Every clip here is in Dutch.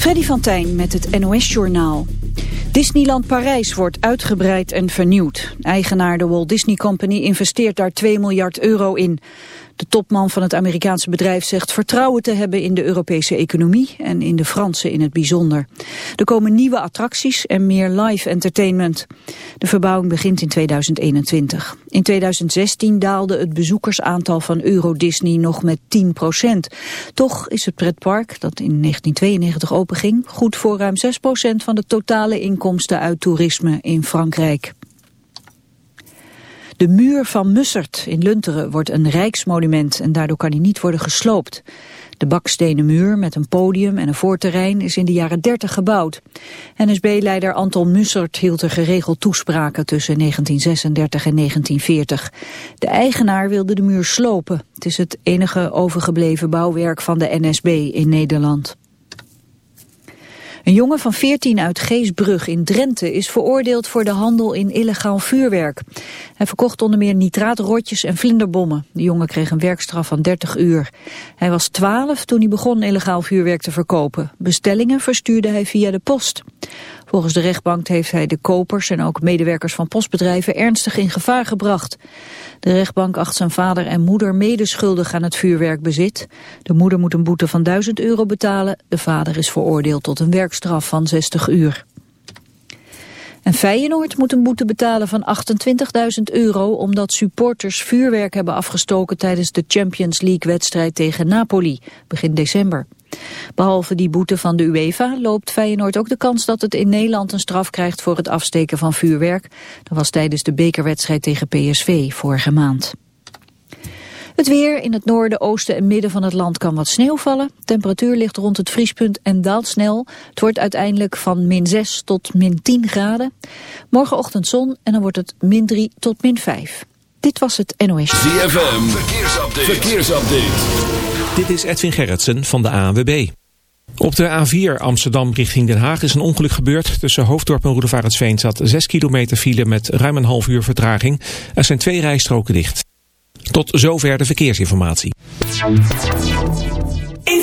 Freddy van Tijn met het NOS-journaal. Disneyland Parijs wordt uitgebreid en vernieuwd. Eigenaar de Walt Disney Company investeert daar 2 miljard euro in. De topman van het Amerikaanse bedrijf zegt vertrouwen te hebben in de Europese economie en in de Franse in het bijzonder. Er komen nieuwe attracties en meer live entertainment. De verbouwing begint in 2021. In 2016 daalde het bezoekersaantal van Euro Disney nog met 10 procent. Toch is het pretpark, dat in 1992 openging, goed voor ruim 6 procent van de totale inkomsten uit toerisme in Frankrijk. De muur van Mussert in Lunteren wordt een rijksmonument en daardoor kan hij niet worden gesloopt. De bakstenen muur met een podium en een voorterrein is in de jaren 30 gebouwd. NSB-leider Anton Mussert hield er geregeld toespraken tussen 1936 en 1940. De eigenaar wilde de muur slopen. Het is het enige overgebleven bouwwerk van de NSB in Nederland. Een jongen van 14 uit Geesbrug in Drenthe is veroordeeld voor de handel in illegaal vuurwerk. Hij verkocht onder meer nitraatrotjes en vlinderbommen. De jongen kreeg een werkstraf van 30 uur. Hij was 12 toen hij begon illegaal vuurwerk te verkopen. Bestellingen verstuurde hij via de post. Volgens de rechtbank heeft hij de kopers en ook medewerkers van postbedrijven ernstig in gevaar gebracht. De rechtbank acht zijn vader en moeder medeschuldig aan het vuurwerkbezit. De moeder moet een boete van 1000 euro betalen. De vader is veroordeeld tot een werkstraf van 60 uur. En Feyenoord moet een boete betalen van 28.000 euro... omdat supporters vuurwerk hebben afgestoken... tijdens de Champions League-wedstrijd tegen Napoli, begin december. Behalve die boete van de UEFA loopt Feyenoord ook de kans dat het in Nederland een straf krijgt voor het afsteken van vuurwerk. Dat was tijdens de bekerwedstrijd tegen PSV vorige maand. Het weer in het noorden, oosten en midden van het land kan wat sneeuw vallen. Temperatuur ligt rond het vriespunt en daalt snel. Het wordt uiteindelijk van min 6 tot min 10 graden. Morgenochtend zon en dan wordt het min 3 tot min 5. Dit was het NOS. ZFM, verkeersupdate. verkeersupdate. Dit is Edwin Gerritsen van de ANWB. Op de A4 Amsterdam richting Den Haag is een ongeluk gebeurd. Tussen Hoofddorp en Roedevaartsveen zat 6 kilometer file met ruim een half uur vertraging. Er zijn twee rijstroken dicht. Tot zover de verkeersinformatie. In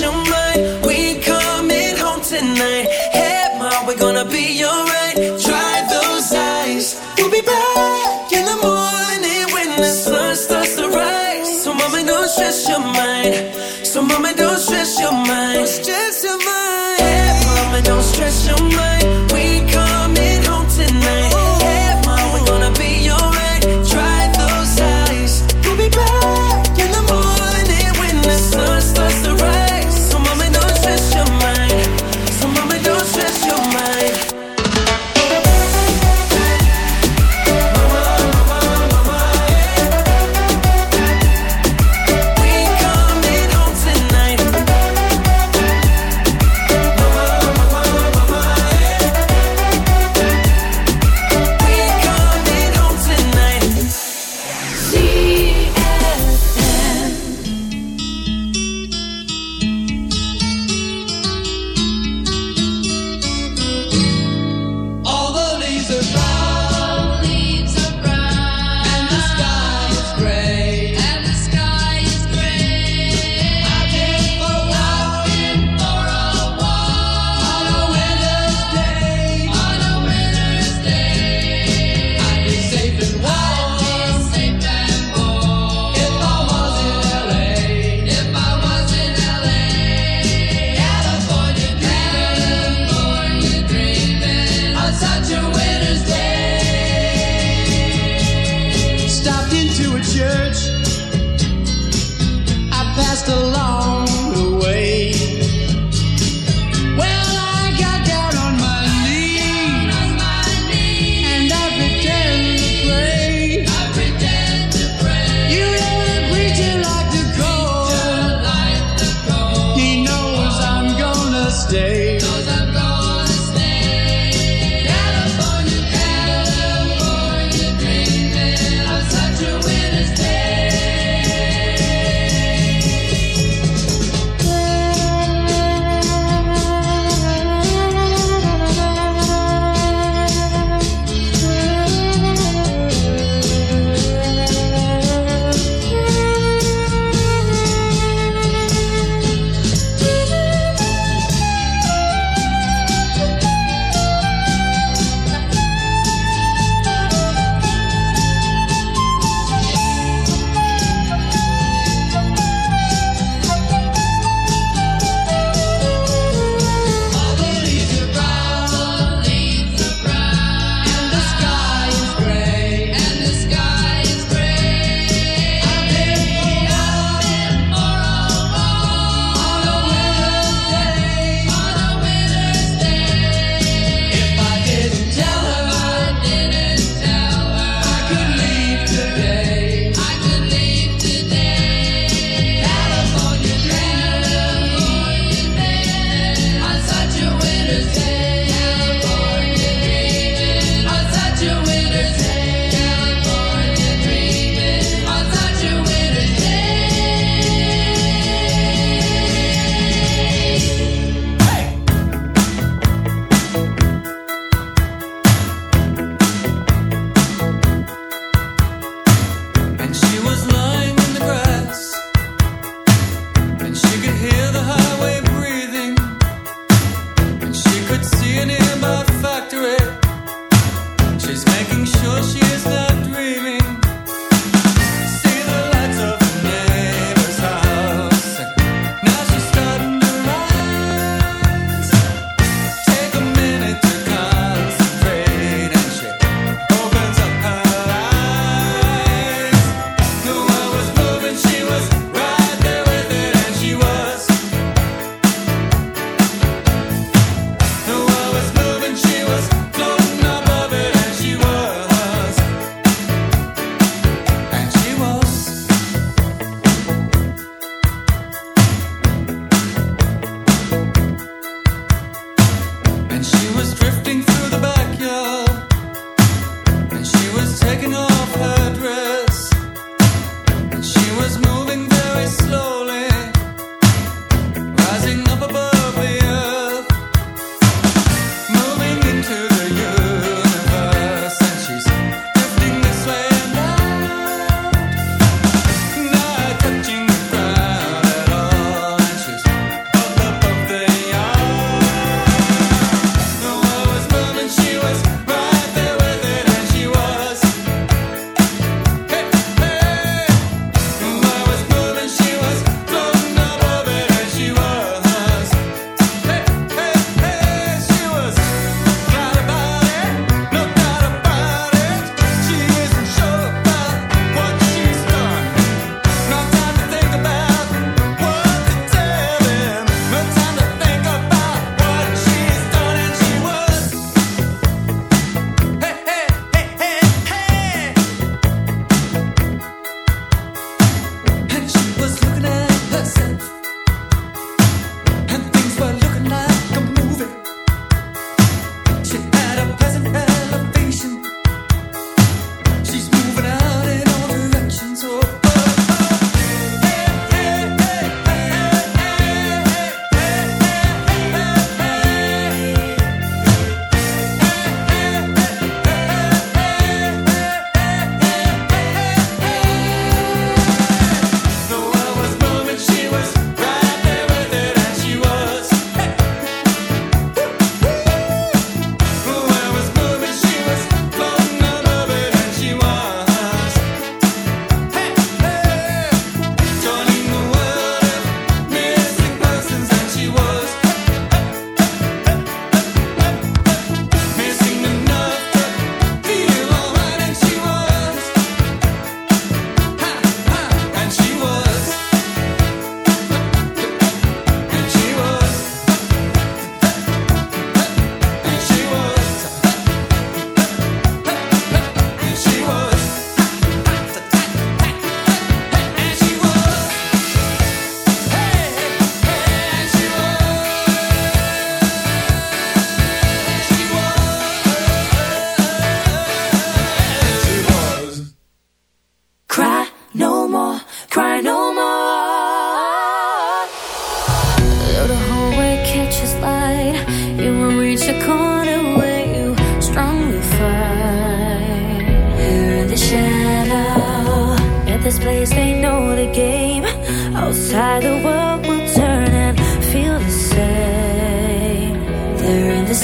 your mind. We coming home tonight. Head mom, we're gonna be alright.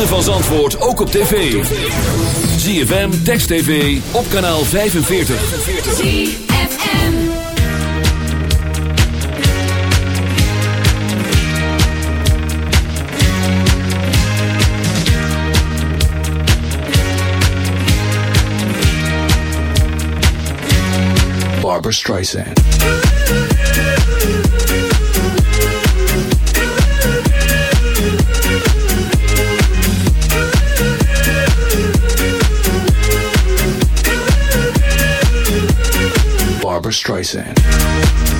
ritme van Zandvoort ook op tv. ZFM, Text TV, op kanaal 45. ZFM. Barbara Streisand. Streisand.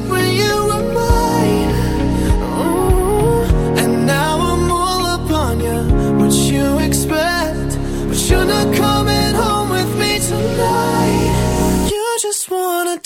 just wanna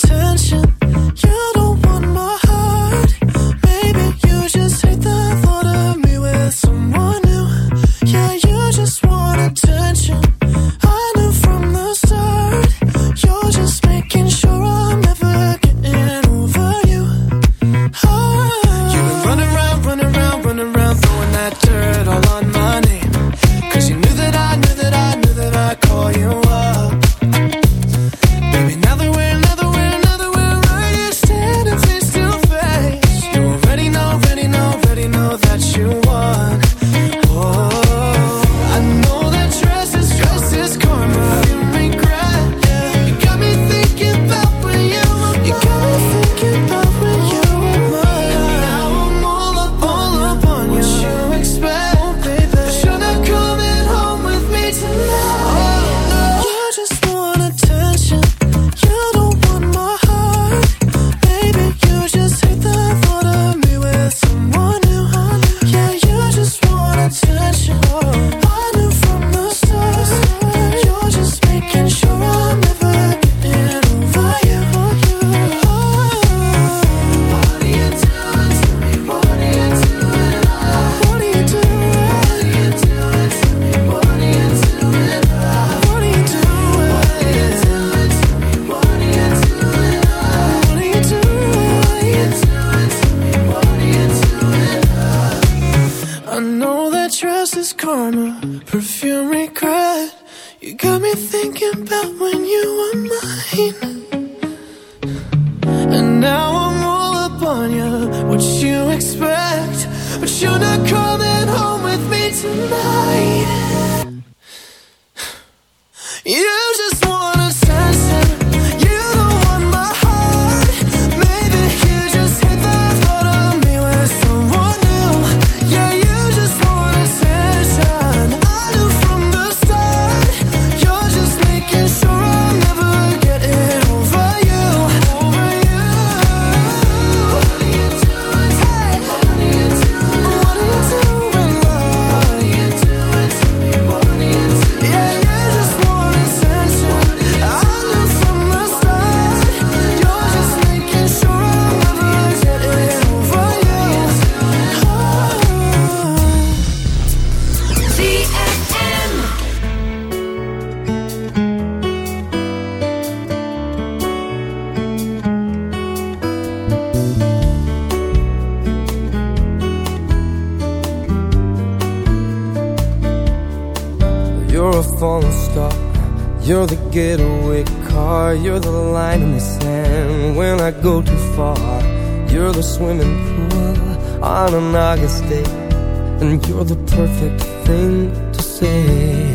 And you're the perfect thing to say.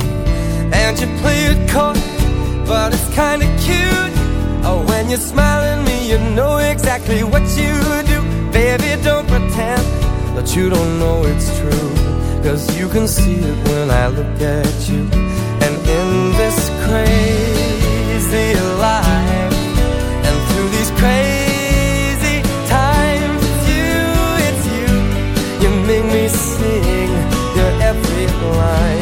And you play it coy, but it's kinda cute. Oh, when you smile at me, you know exactly what you do. Baby, don't pretend that you don't know it's true. Cause you can see it when I look at you. And in this crazy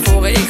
Ik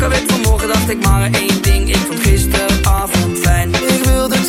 Ik werd vanmorgen, dacht ik maar één ding. Ik vond gisteravond fijn.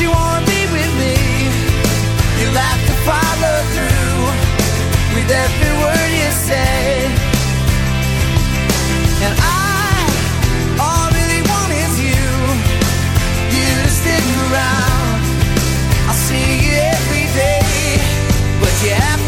you wanna be with me, you'll have to follow through with every word you say. And I, all I really want is you. You to stick around. I see you every day, but you.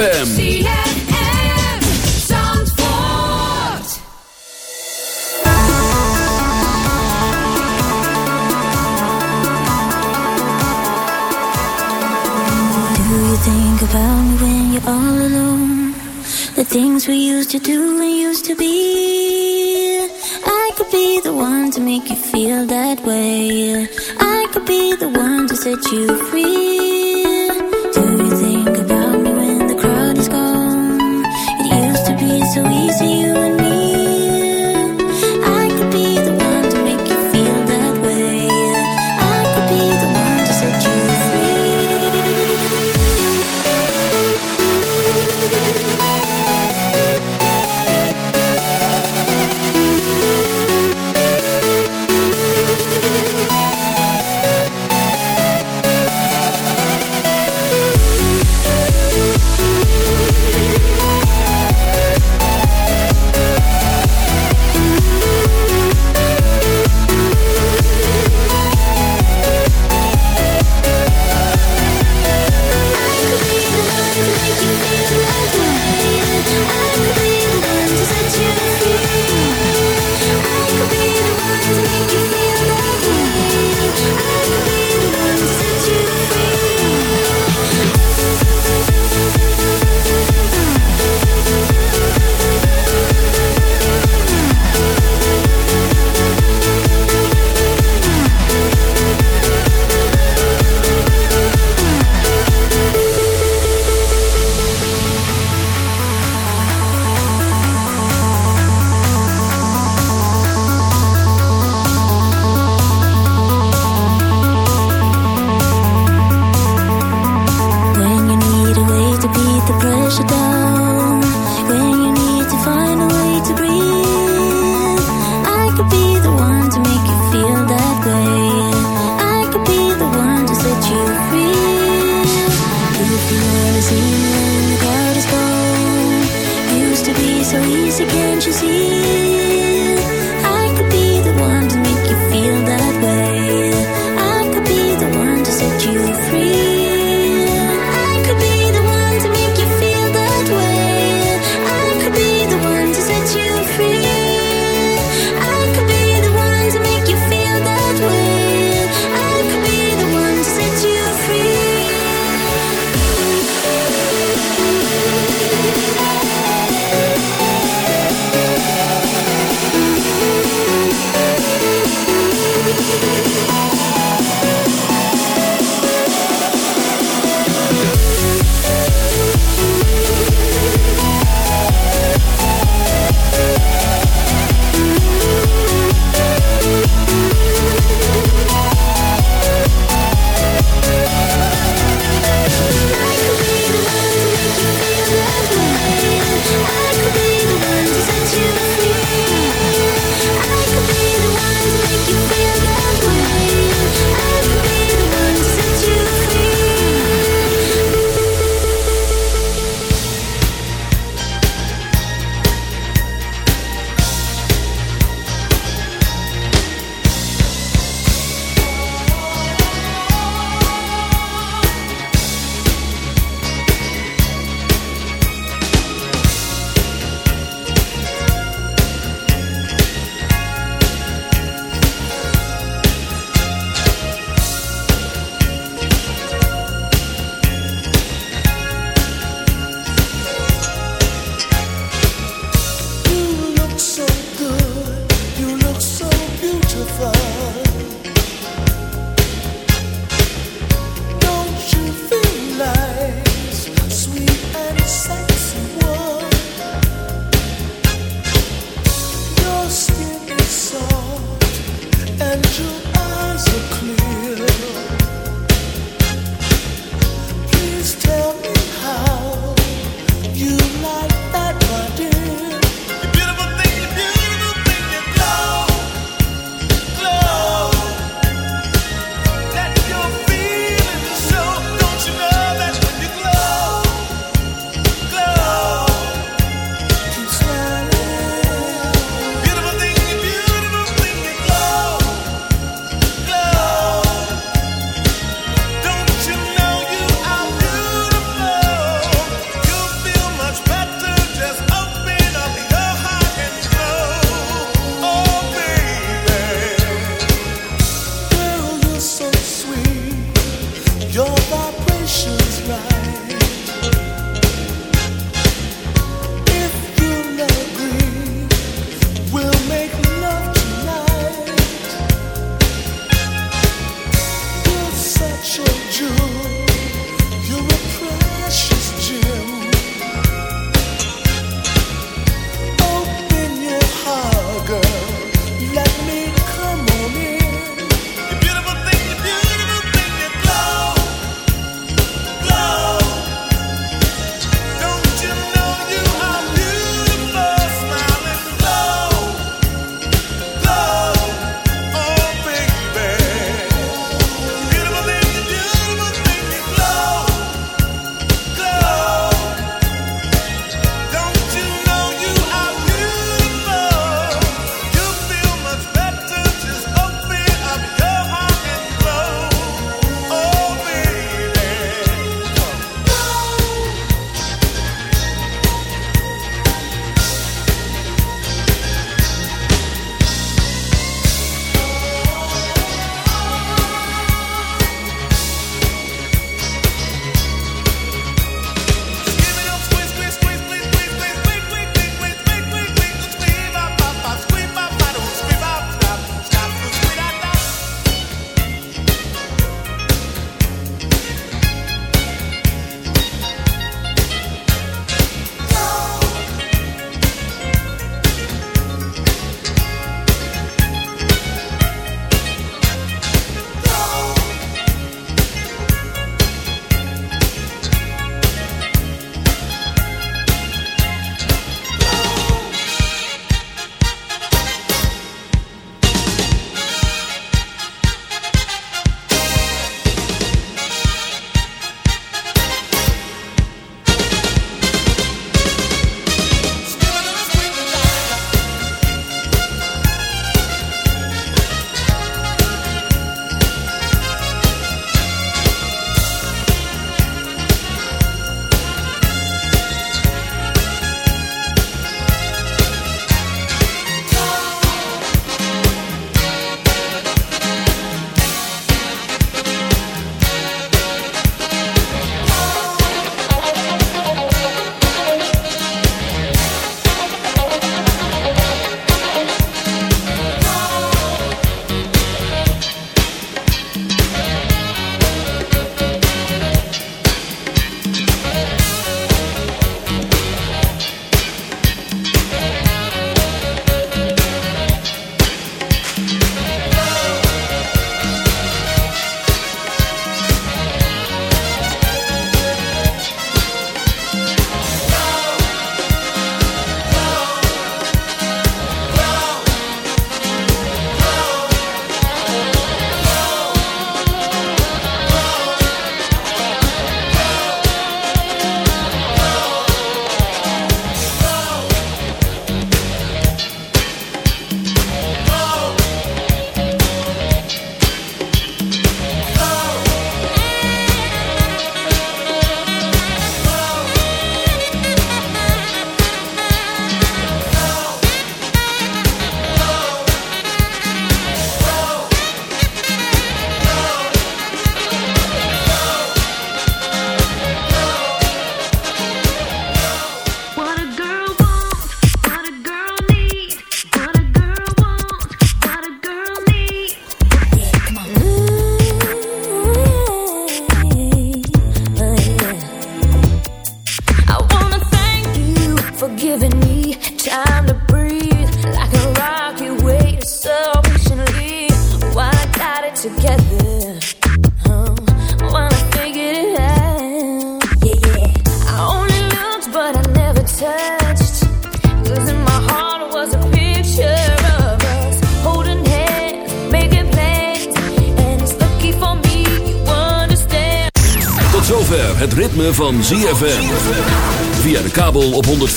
ZFM.